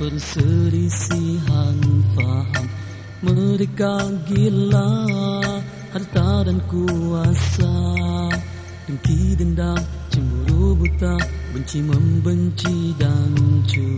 perselisihan. Faham Mereka gila harta dan kuasa. Dengki dendam cemburu buta Benci membenci dan curiga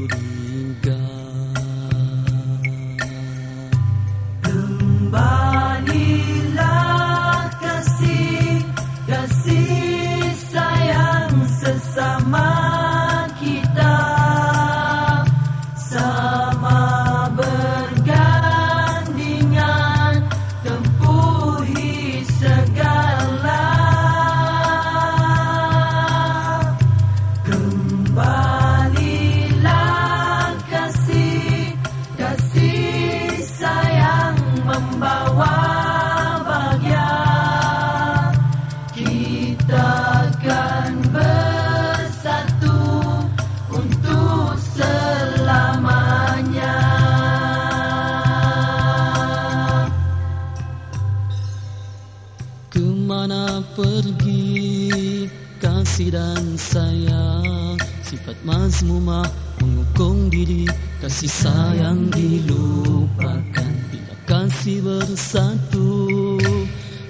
kasih dan sayang. Sifat mazmumah mengukung diri. Kasih sayang dilupakan. Bila kasih bersatu.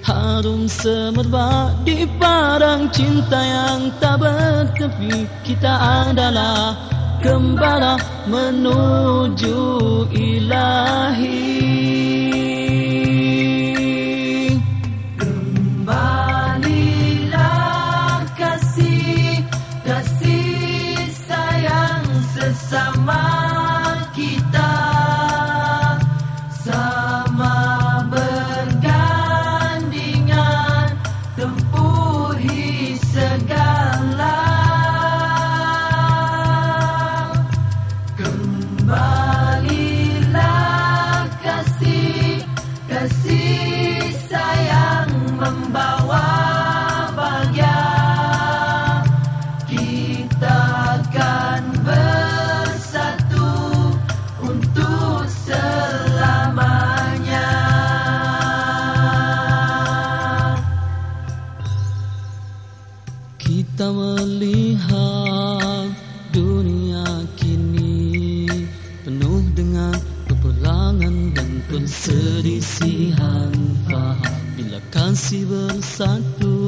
Harum semerbak di padang cinta yang tak bertepi. Kita adalah gembala menuju ilahi Kita melihat dunia kini penuh dengan peperangan dan perselisihan faham. Bila kasih bersatu,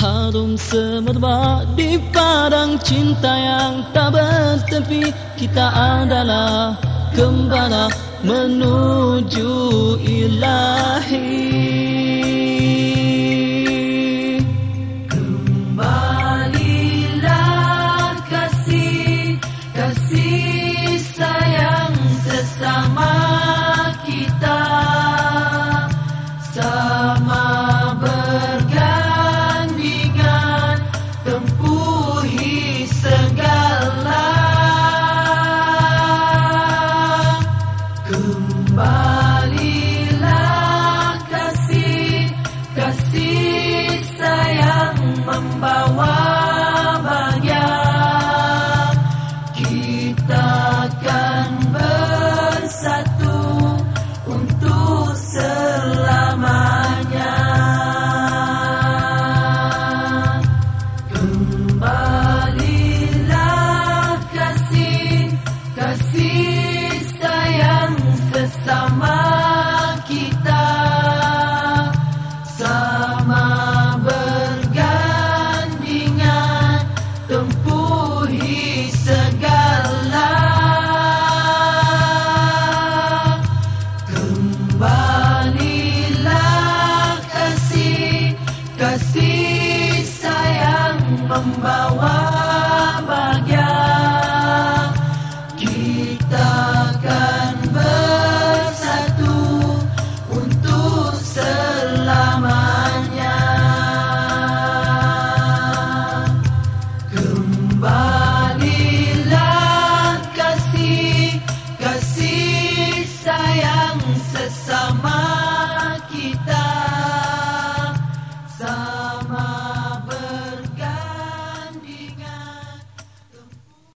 harum semerbak di padang cinta yang tak bertepi. Kita adalah gembala menuju ilahi. akan ber Cause